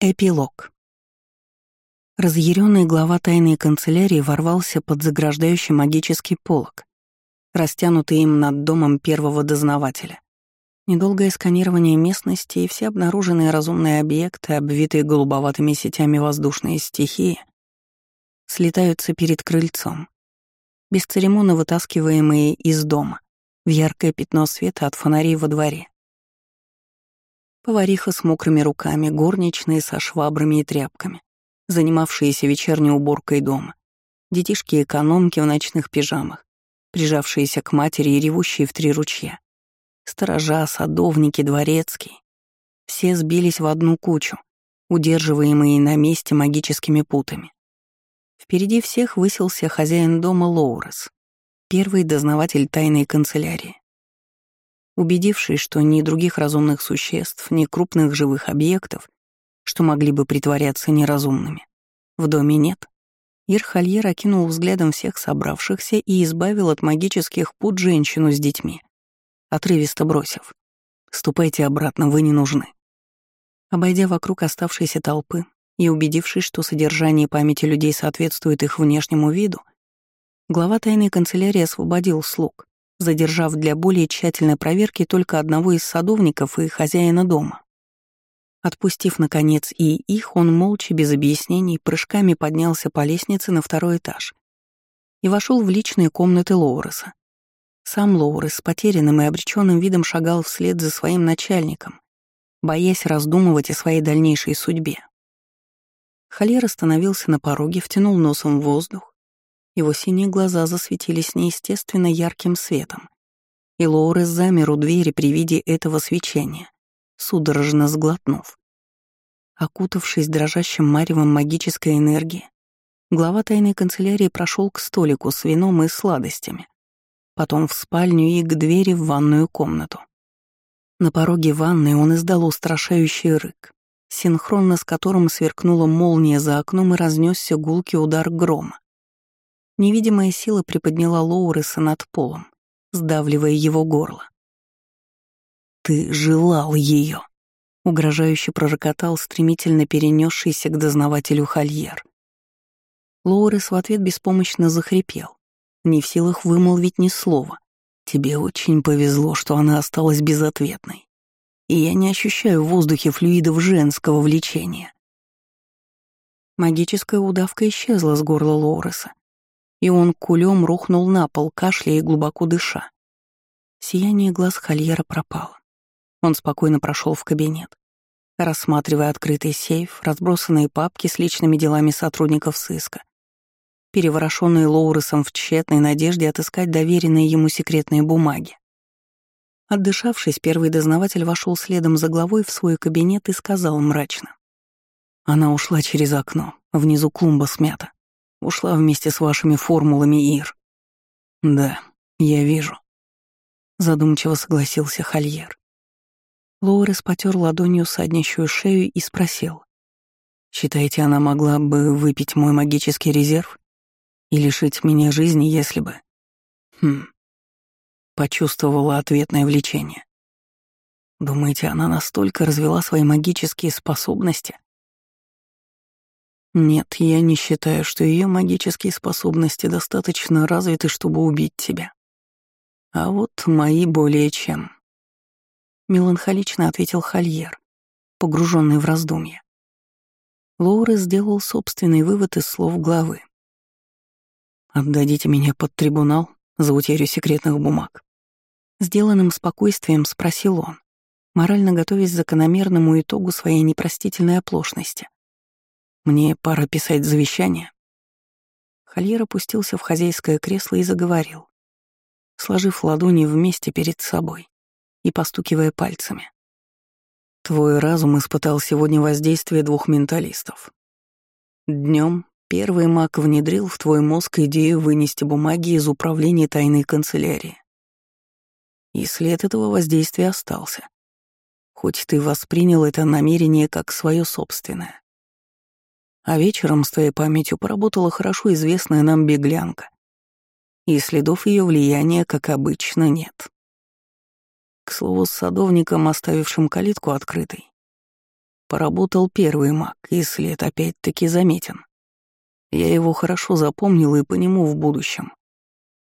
Эпилог. Разъяренный глава тайной канцелярии ворвался под заграждающий магический полог, растянутый им над домом первого дознавателя. Недолгое сканирование местности и все обнаруженные разумные объекты, обвитые голубоватыми сетями воздушные стихии, слетаются перед крыльцом, бесцеремонно вытаскиваемые из дома, в яркое пятно света от фонарей во дворе. Повариха с мокрыми руками, горничные со швабрами и тряпками, занимавшиеся вечерней уборкой дома, детишки-экономки в ночных пижамах, прижавшиеся к матери и ревущие в три ручья, сторожа, садовники, дворецкие. Все сбились в одну кучу, удерживаемые на месте магическими путами. Впереди всех высился хозяин дома Лоурес, первый дознаватель тайной канцелярии. Убедившись, что ни других разумных существ, ни крупных живых объектов, что могли бы притворяться неразумными, в доме нет, Ирхальер окинул взглядом всех собравшихся и избавил от магических пут женщину с детьми, отрывисто бросив. «Ступайте обратно, вы не нужны». Обойдя вокруг оставшейся толпы и убедившись, что содержание памяти людей соответствует их внешнему виду, глава тайной канцелярии освободил слуг, задержав для более тщательной проверки только одного из садовников и хозяина дома. Отпустив, наконец, и их, он молча, без объяснений, прыжками поднялся по лестнице на второй этаж и вошел в личные комнаты Лоуреса. Сам Лоурес с потерянным и обреченным видом шагал вслед за своим начальником, боясь раздумывать о своей дальнейшей судьбе. Холер остановился на пороге, втянул носом в воздух, его синие глаза засветились неестественно ярким светом. И Лоурес замер у двери при виде этого свечения, судорожно сглотнув. Окутавшись дрожащим маревом магической энергии, глава тайной канцелярии прошел к столику с вином и сладостями, потом в спальню и к двери в ванную комнату. На пороге ванной он издал устрашающий рык, синхронно с которым сверкнула молния за окном и разнесся гулкий удар грома. Невидимая сила приподняла Лоуреса над полом, сдавливая его горло. «Ты желал ее!» — угрожающе пророкотал стремительно перенесшийся к дознавателю Хольер. Лоурес в ответ беспомощно захрипел, не в силах вымолвить ни слова. «Тебе очень повезло, что она осталась безответной. И я не ощущаю в воздухе флюидов женского влечения». Магическая удавка исчезла с горла Лоуреса, и он кулем рухнул на пол, кашляя и глубоко дыша. Сияние глаз Хольера пропало. Он спокойно прошел в кабинет, рассматривая открытый сейф, разбросанные папки с личными делами сотрудников сыска, переворошенные Лоуресом в тщетной надежде отыскать доверенные ему секретные бумаги. Отдышавшись, первый дознаватель вошел следом за главой в свой кабинет и сказал мрачно. Она ушла через окно, внизу клумба смята. Ушла вместе с вашими формулами, Ир. Да, я вижу. Задумчиво согласился Хольер. Лоурес потер ладонью саднищую шею и спросил. «Считаете, она могла бы выпить мой магический резерв и лишить меня жизни, если бы...» Хм. Почувствовала ответное влечение. Думаете, она настолько развела свои магические способности, нет, я не считаю, что ее магические способности достаточно развиты, чтобы убить тебя. А вот мои более чем. Меланхолично ответил Хольер, погруженный в раздумья. Лоура сделал собственный вывод из слов главы. «Отдадите меня под трибунал за утерю секретных бумаг?» Сделанным спокойствием спросил он, морально готовясь к закономерному итогу своей непростительной оплошности. Мне пора писать завещание. Хольер опустился в хозяйское кресло и заговорил, сложив ладони вместе перед собой и постукивая пальцами. Твой разум испытал сегодня воздействие двух менталистов. Днем первый маг внедрил в твой мозг идею вынести бумаги из управления тайной канцелярии. И след этого воздействия остался. Хоть ты воспринял это намерение как свое собственное. А вечером с твоей памятью поработала хорошо известная нам беглянка. И следов ее влияния, как обычно, нет. К слову, с садовником, оставившим калитку открытой, Поработал первый маг, и след опять-таки заметен. Я его хорошо запомнил и по нему в будущем.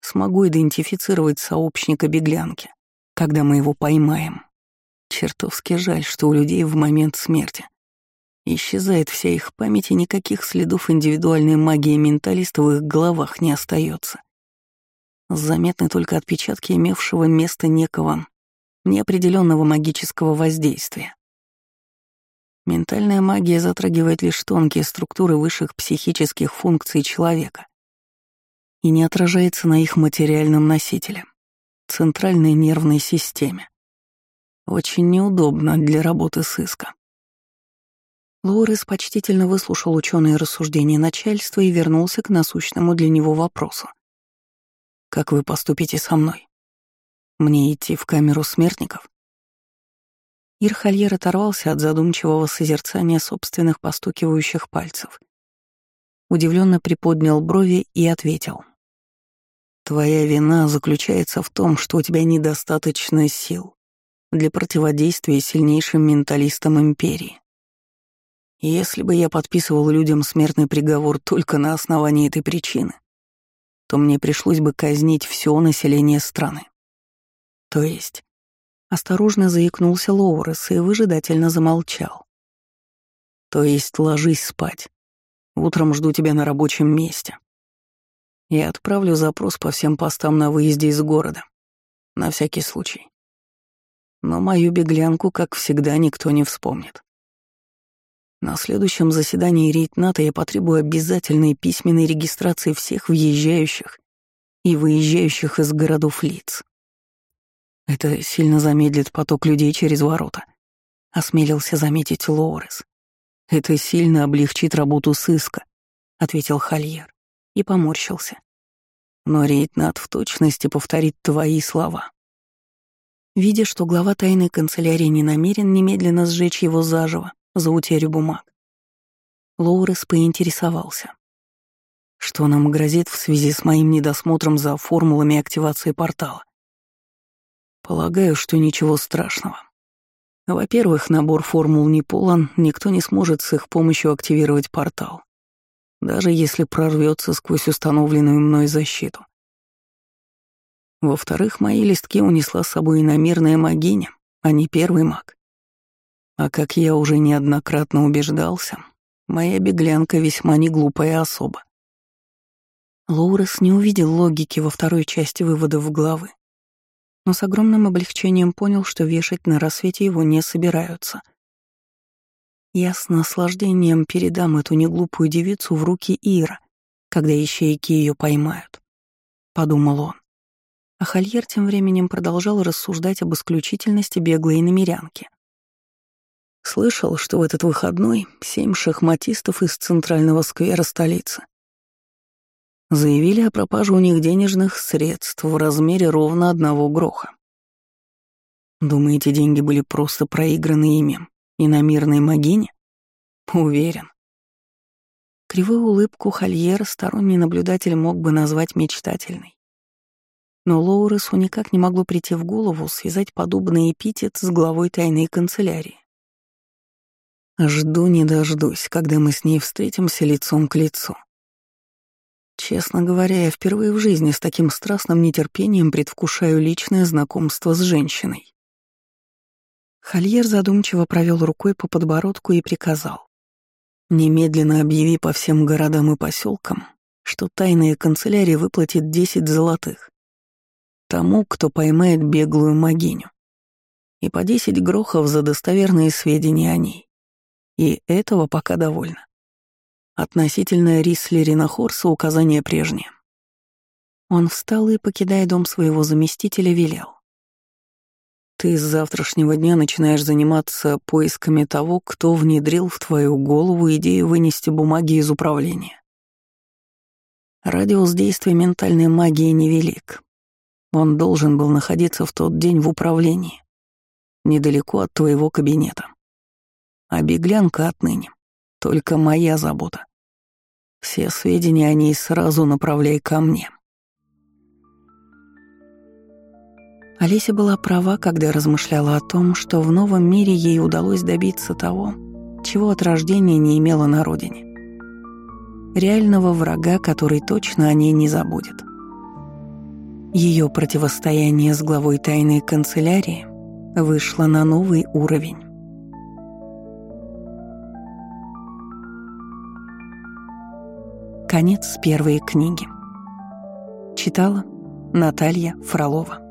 Смогу идентифицировать сообщника беглянки, когда мы его поймаем. Чертовски жаль, что у людей в момент смерти исчезает вся их память, и никаких следов индивидуальной магии менталиста в их головах не остается. Заметны только отпечатки имевшего место некого неопределенного магического воздействия. Ментальная магия затрагивает лишь тонкие структуры высших психических функций человека и не отражается на их материальном носителе — центральной нервной системе. Очень неудобно для работы сыска. Лоурес почтительно выслушал ученые рассуждения начальства и вернулся к насущному для него вопросу. «Как вы поступите со мной? Мне идти в камеру смертников?» Ирхальер оторвался от задумчивого созерцания собственных постукивающих пальцев. Удивленно приподнял брови и ответил. «Твоя вина заключается в том, что у тебя недостаточно сил для противодействия сильнейшим менталистам Империи. Если бы я подписывал людям смертный приговор только на основании этой причины, то мне пришлось бы казнить все население страны. То есть, осторожно заикнулся Лоурес и выжидательно замолчал. То есть, ложись спать. Утром жду тебя на рабочем месте. Я отправлю запрос по всем постам на выезде из города. На всякий случай. Но мою беглянку, как всегда, никто не вспомнит. На следующем заседании Рейтната я потребую обязательной письменной регистрации всех въезжающих и выезжающих из городов лиц. Это сильно замедлит поток людей через ворота, — осмелился заметить Лоурес. Это сильно облегчит работу сыска, — ответил Хольер и поморщился. Но Рейтнат в точности повторит твои слова. Видя, что глава тайной канцелярии не намерен немедленно сжечь его заживо, за утерю бумаг. Лоурес поинтересовался. Что нам грозит в связи с моим недосмотром за формулами активации портала? Полагаю, что ничего страшного. Во-первых, набор формул не полон, никто не сможет с их помощью активировать портал, даже если прорвется сквозь установленную мной защиту. Во-вторых, мои листки унесла с собой иномерная магиня, а не первый маг. А как я уже неоднократно убеждался, моя беглянка весьма неглупая особа. Лоурес не увидел логики во второй части выводов главы, но с огромным облегчением понял, что вешать на рассвете его не собираются. Я с наслаждением передам эту неглупую девицу в руки Ира, когда ищейки ее поймают, — подумал он. А Хольер тем временем продолжал рассуждать об исключительности беглой намерянки. Слышал, что в этот выходной семь шахматистов из центрального сквера столицы заявили о пропаже у них денежных средств в размере ровно одного гроха. Думаете, деньги были просто проиграны ими и на мирной могине? Уверен. Кривую улыбку Хольера сторонний наблюдатель мог бы назвать мечтательной. Но Лоуресу никак не могло прийти в голову связать подобный эпитет с главой тайной канцелярии. Жду не дождусь, когда мы с ней встретимся лицом к лицу. Честно говоря, я впервые в жизни с таким страстным нетерпением предвкушаю личное знакомство с женщиной. Хольер задумчиво провел рукой по подбородку и приказал. «Немедленно объяви по всем городам и поселкам, что тайная канцелярия выплатит десять золотых тому, кто поймает беглую могиню, и по десять грохов за достоверные сведения о ней. И этого пока довольно. Относительно Рислерина Хорса указание прежнее. Он встал и, покидая дом своего заместителя, велел. «Ты с завтрашнего дня начинаешь заниматься поисками того, кто внедрил в твою голову идею вынести бумаги из управления. Радиус действия ментальной магии невелик. Он должен был находиться в тот день в управлении, недалеко от твоего кабинета. А беглянка отныне — только моя забота. Все сведения о ней сразу направляй ко мне. Олеся была права, когда размышляла о том, что в новом мире ей удалось добиться того, чего от рождения не имела на родине. Реального врага, который точно о ней не забудет. Ее противостояние с главой тайной канцелярии вышло на новый уровень. Конец первой книги. Читала Наталья Фролова.